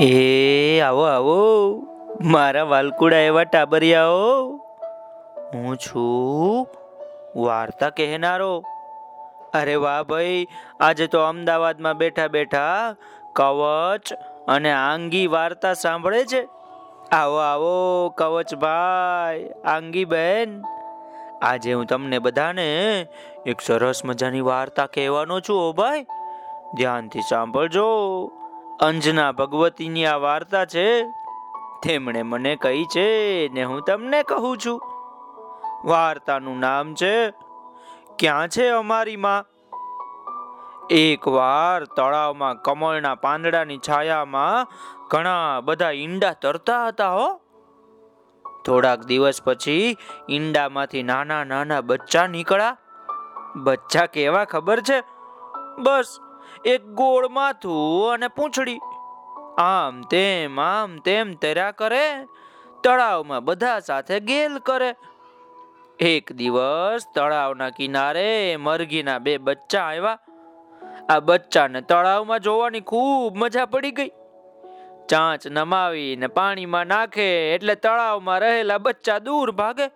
એ, આવો આવો. મારા વાલકુડા એવા ટાબરિયાઓ. હું છું વાર્તા કહેનારો. અરે વાહ ભાઈ, આજે તો અમદાવાદમાં બેઠા બેઠા કવચ અને આંગી વાર્તા સાંભળે છે. આવો આવો કવચભાઈ આંગી બેન. આજે હું તમને બધાને એક સરસ મજાની વાર્તા કહેવાનો છું, ઓ ભાઈ. ધ્યાનથી સાંભળજો. અંજના ભગવતીની આ વાર્તા છે, તેમણે મને કહી છે ને હું તમને કહું છું. વાર્તાનું નામ છે, ક્યાં છે અમારી માં? એક વાર તળાવમાં કમળના પાંદડાની છાયામાં ઘણા બધા ઈંડા તરતા હતા હો. થોડાક દિવસ પછી ઈંડામાંથી નાના નાના બચ્ચા નીકળ્યા. બચ્ચા કેવા ખબર છે? બસ એક ગોળ માથું અને પૂંછડી. આમ તેમ આમ તેમ તર્યા કરે, તળાવમાં બધા સાથે ગેલ કરે. એક દિવસ તળાવના કિનારે મરઘીના બે બચ્ચા આવ્યા. આ બચ્ચાને તળાવમાં જોવાની ખૂબ મજા પડી ગઈ. ચાંચ નમાવીને પાણીમાં નાખે એટલે તળાવમાં રહેલા બચ્ચા દૂર ભાગે.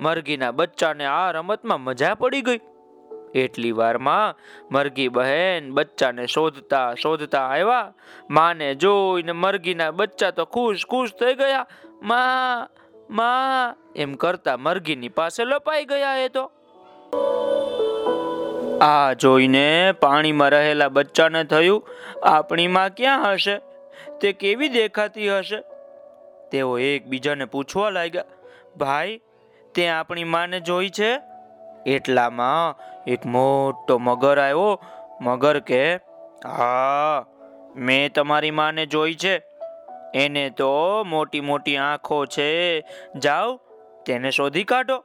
મરઘીના બચ્ચાને આ રમતમાં મજા પડી ગઈ. એટલી વારમાં મરઘી બહેન બચ્ચાને શોધતા શોધતા આવ્યા. માને જોઈને મરઘીના બચ્ચા તો ખુશ ખુશ થઈ ગયા. માં માં, એમ કરતા મરઘીની પાસે લપાઈ ગયા એ તો. આ જોઈને પાણીમાં રહેલા બચ્ચાને થયું, આપણી માં ક્યાં હશે? તે કેવી દેખાતી હશે? તેઓ એકબીજાને પૂછવા લાગ્યા, ભાઈ, તે આપણી માને જોઈ છે? એટલામાં એક મોટો મગર આવ્યો. મગર કે, હા, મેં તમારી માને જોઈ છે. એને તો મોટી મોટી આંખો છે. જાઓ, તેને શોધી કાઢો.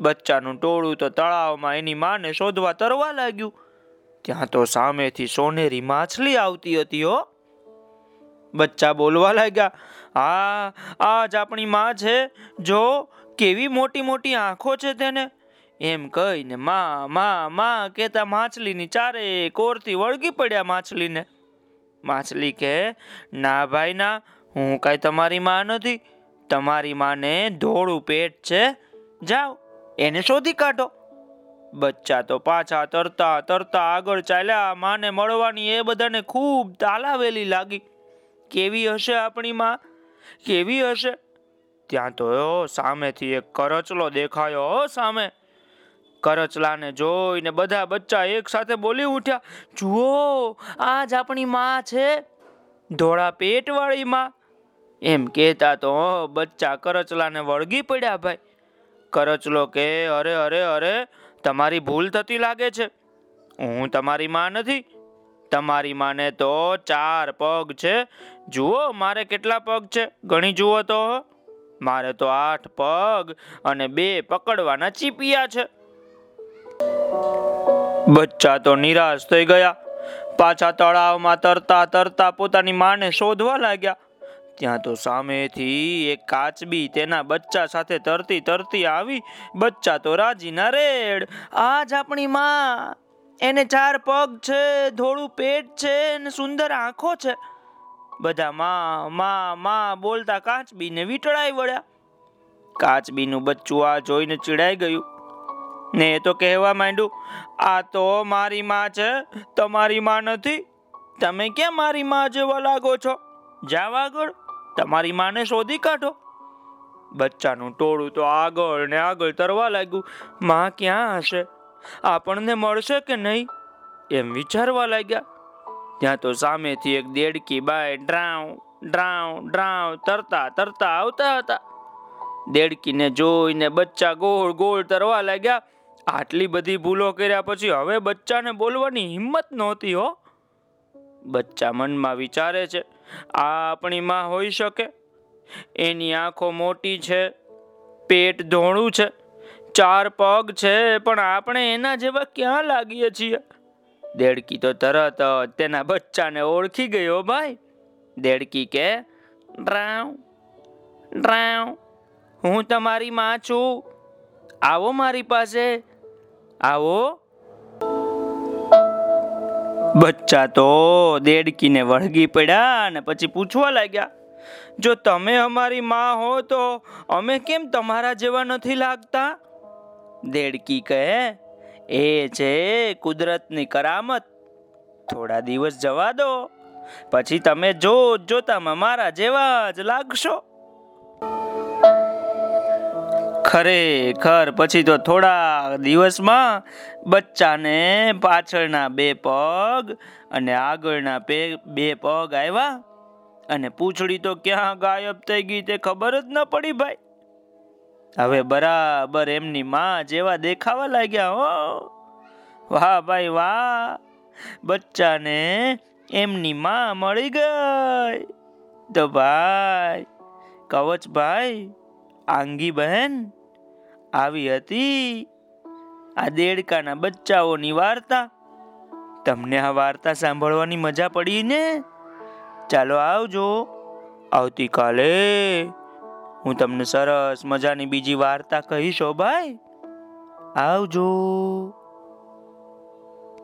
બચ્ચાનું ટોળું તો તળાવમાં એની માને શોધવા તરવા લાગ્યું. ત્યાં તો સામેથી સોનેરી માછલી આવતી હતી હો. બચ્ચા બોલવા લાગ્યા, હા આજ આપણી માં છે. જો, કેવી મોટી મોટી આંખો છે તેને. એમ કહીને માં માં માં કેતા માછલીની ચારે કોરથી વળગી પડ્યા માછલીને. માછલી કે ના ભાઈ ના, હું કાંઈ તમારી માં નથી. તમારી માને ધોળું પેટ છે. જાઓ, એને શોધી કાઢો. બચ્ચા તો પાછા તરતા તરતા આગળ ચાલ્યા. માને મળવાની એ બધાને ખૂબ તાલાવેલી લાગી. કેવી હશે આપણી માં? કેવી હશે? ત્યાં તો સામેથી એક કરચલો દેખાયો સામે. કરચલાને જોઈને બધા બચ્ચા એક સાથે બોલી ઉઠ્યા, જુઓ, આજ આપણી માં છે ધોળા પેટ વાળી માં એમ કેતા તો બચ્ચા કરચલાને વળગી પડ્યા ભાઈ. કરચલો કે, અરે અરે અરે, તમારી ભૂલ થતી લાગે છે. હું તમારી માં નથી. તમારી માને તો ચાર પગ છે. જુઓ, મારે કેટલા પગ છે? ગણી જુઓ તો, મારે તો આઠ પગ અને બે પકડવાના ચીપિયા છે. બચ્ચા તો નિરાશ થઈ ગયા. પાછા તળાવમાં તરતા તરતા પોતાની માને શોધવા લાગ્યા. ત્યાં તો સામેથી એક કાચબી તેના બચ્ચા સાથે તરતી તરતી આવી. બચ્ચા તો રાજીના રેડ. જ આપણી માં. એને ચાર પગ છે, ધોળું પેટ છે, ને સુંદર આંખો છે. બધા માં માં માં બોલતા કાચબીને વીટળાઈ વળ્યા. કાચબીનું બચ્ચું આ જોઈને ચીડાઈ ગયું. ને એ તો કહેવા માંડ્યું, આ તો મારી માં છે, તમારી માં નથી. તમે કેમ મારી માં જેવા લાગો છો? જાવ આગળ, તમારી માને શોધી કાઢો. બચ્ચાનું ટોળું તો આગળ ને આગળ તરવા લાગ્યું, માં ક્યાં હશે? આપણને મળશે કે નહીં? એમ વિચારવા લાગ્યા. ત્યાં તો સામેથી એક દેડકી બાય ડ્રાવ ડ્રાવ ડ્રાવ તરતા તરતા આવતા હતા. દેડકીને જોઈને બચ્ચા ગોળ ગોળ તરવા લાગ્યા. આટલી બધી ભૂલો કર્યા પછી હવે બચ્ચાને બોલવાની હિંમત નહોતી હો. બચ્ચા મનમાં વિચારે છે, આ આપણી માં હોઈ શકે. એની આંખો મોટી છે, પેટ ધોળું છે, ચાર પગ છે, પણ આપણે એના જેવા ક્યાં લાગીએ છીએ? દેડકી તો તરત તેના બચ્ચાને ઓળખી ગયો ભાઈ. દેડકી કે ડ્રાવ ડ્રાવ હું તમારી માં છું. આવો મારી પાસે. આવો. બચ્ચા તો દેડકીને વળગી પડ્યા અને પછી પૂછવા લાગ્યા, જો તમે અમારી માં હો તો અમે કેમ તમારા જેવા નથી લાગતા? દેડકી કહે, એ છે કુદરતની કરામત. થોડા દિવસ જવા દો, પછી તમે જો જોતામાં મારા જેવા જ લાગશો. ખરેખર. પછી તો થોડા દિવસમાં બચ્ચાને પાછળના બે પગ અને આગળના બે પગ આવ્યા અને પૂંછડી તો ક્યાં ગાયબ થઈ ગઈ તે ખબર જ ન પડી ભાઈ. હવે બરાબર એમની માં જેવા દેખાવા લાગ્યા હો. વાહ ભાઈ વાહ. બચ્ચાને એમની માં મળી ગઈ. તો ભાઈ, કવચ ભાઈ, આંગી બહેન આવી હતી? આ દેડકાના બચ્ચાઓની વાર્તા? તમને આ વાર્તા સાંભળવાની મજા પડી ને? ચાલો આવજો. આવતીકાલે હું તમને સરસ મજાની બીજી વાર્તા કહીશો, ભાઈ. આવજો.